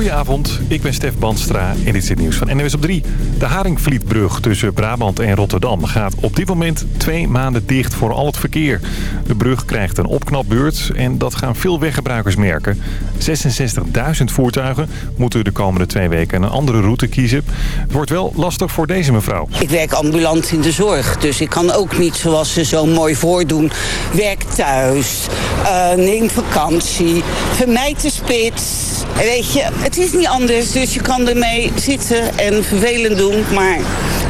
Goedenavond, ik ben Stef Banstra en dit is het nieuws van NWS op 3. De Haringvlietbrug tussen Brabant en Rotterdam gaat op dit moment twee maanden dicht voor al het verkeer. De brug krijgt een opknapbeurt en dat gaan veel weggebruikers merken. 66.000 voertuigen moeten de komende twee weken een andere route kiezen. Het wordt wel lastig voor deze mevrouw. Ik werk ambulant in de zorg, dus ik kan ook niet zoals ze zo mooi voordoen. Werk thuis, uh, neem vakantie, vermijd de spits. Weet je, het is niet anders, dus je kan ermee zitten en vervelend doen, maar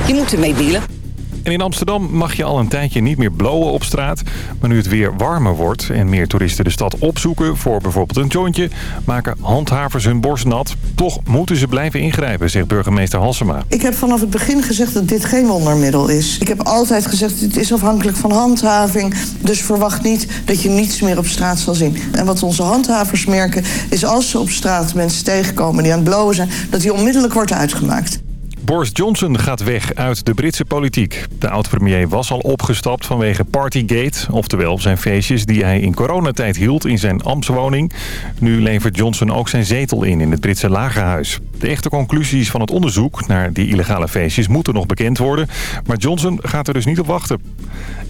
je moet ermee dealen. En in Amsterdam mag je al een tijdje niet meer blowen op straat. Maar nu het weer warmer wordt en meer toeristen de stad opzoeken voor bijvoorbeeld een jointje... maken handhavers hun borst nat. Toch moeten ze blijven ingrijpen, zegt burgemeester Halsema. Ik heb vanaf het begin gezegd dat dit geen wondermiddel is. Ik heb altijd gezegd, het is afhankelijk van handhaving. Dus verwacht niet dat je niets meer op straat zal zien. En wat onze handhavers merken is als ze op straat mensen tegenkomen die aan het blowen zijn... dat die onmiddellijk wordt uitgemaakt. Boris Johnson gaat weg uit de Britse politiek. De oud-premier was al opgestapt vanwege Partygate... oftewel zijn feestjes die hij in coronatijd hield in zijn ambtswoning. Nu levert Johnson ook zijn zetel in in het Britse lagerhuis. De echte conclusies van het onderzoek naar die illegale feestjes moeten nog bekend worden. Maar Johnson gaat er dus niet op wachten.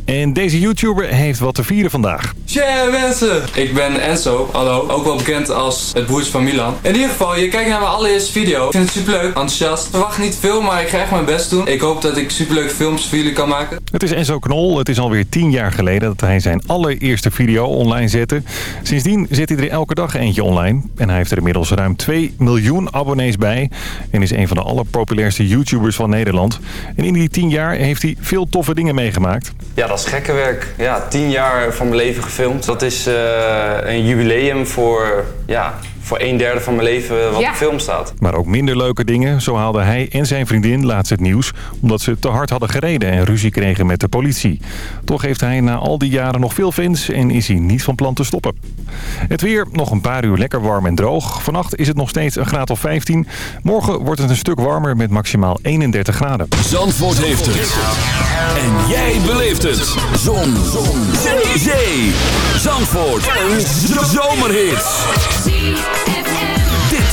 En deze YouTuber heeft wat te vieren vandaag. Tja mensen, ik ben Enzo, hallo, ook wel bekend als het broertje van Milan. In ieder geval, je kijkt naar mijn allereerste video. Ik vind het superleuk, enthousiast. Verwacht niet veel, maar ik ga echt mijn best doen. Ik hoop dat ik superleuke films voor jullie kan maken. Het is Enzo Knol. Het is alweer tien jaar geleden dat hij zijn allereerste video online zette. Sindsdien zet hij er elke dag eentje online. En hij heeft er inmiddels ruim 2 miljoen abonnees bij. En is een van de allerpopulairste YouTubers van Nederland. En in die tien jaar heeft hij veel toffe dingen meegemaakt. Ja, dat is gekke werk. Ja, tien jaar van mijn leven gefilmd. Dat is uh, een jubileum voor ja, voor een derde van mijn leven wat ja. op film staat. Maar ook minder leuke dingen. Zo haalden hij en zijn vriendin laatst het nieuws... omdat ze te hard hadden gereden en ruzie kregen met de politie. Toch heeft hij na al die jaren nog veel fans en is hij niet van plan te stoppen. Het weer, nog een paar uur lekker warm en droog. Vannacht is het nog steeds een graad of 15. Morgen wordt het een stuk warmer met maximaal 31 graden. Zandvoort heeft het. En jij beleeft het. Zon. Zon. Zee. Zandvoort. Een zomerhit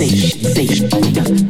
station, station, station.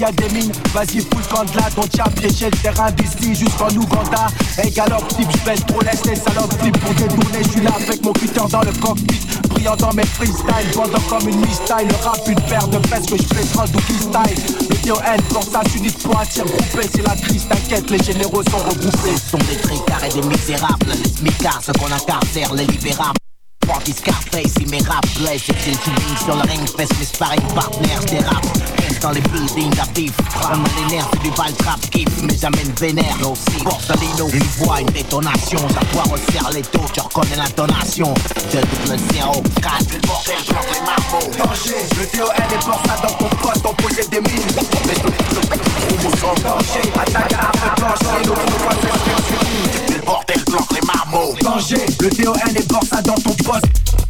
Petit, y'a des mines. Vas-y, fous le de là, ton piégé le terrain d'ici jusqu'en Ouganda. Hey galope, type, j'baisse trop laisse les salopes. Type pour détourner, j'suis là avec mon cutter dans le cockpit. Brillant dans mes freestyles, vendant comme une mistyle. Le rap, une paire de fesses que j'fais Dookie style. Le DON, pour ça, s'unit pour un tir groupé. C'est la crise, t'inquiète, les généraux sont regroupés. sont des tricards et des misérables Les smicards, ceux qu'on incarcère, les libérables Party Scarface, il mes rap blesse feeling sur le ring, fesse mes sparring partners Des rap, reste dans les buildings à vif Vraiment les nerfs, c'est du val trap kiff Mais jamais ne vénère, aussi Portalino, une voix, une détonation Ça voix resserre les taux, tu reconnais l'intonation 2 double 0, 4, le bordel, bloque les marmots Danger, le DON est pour ça dans ton poste, on posait des mines. Danger, attaque à arme blanche, et nos pouvoirs s'expriment. Le bordel, bloque les marmots Danger, le DON est pour ça dans ton poste.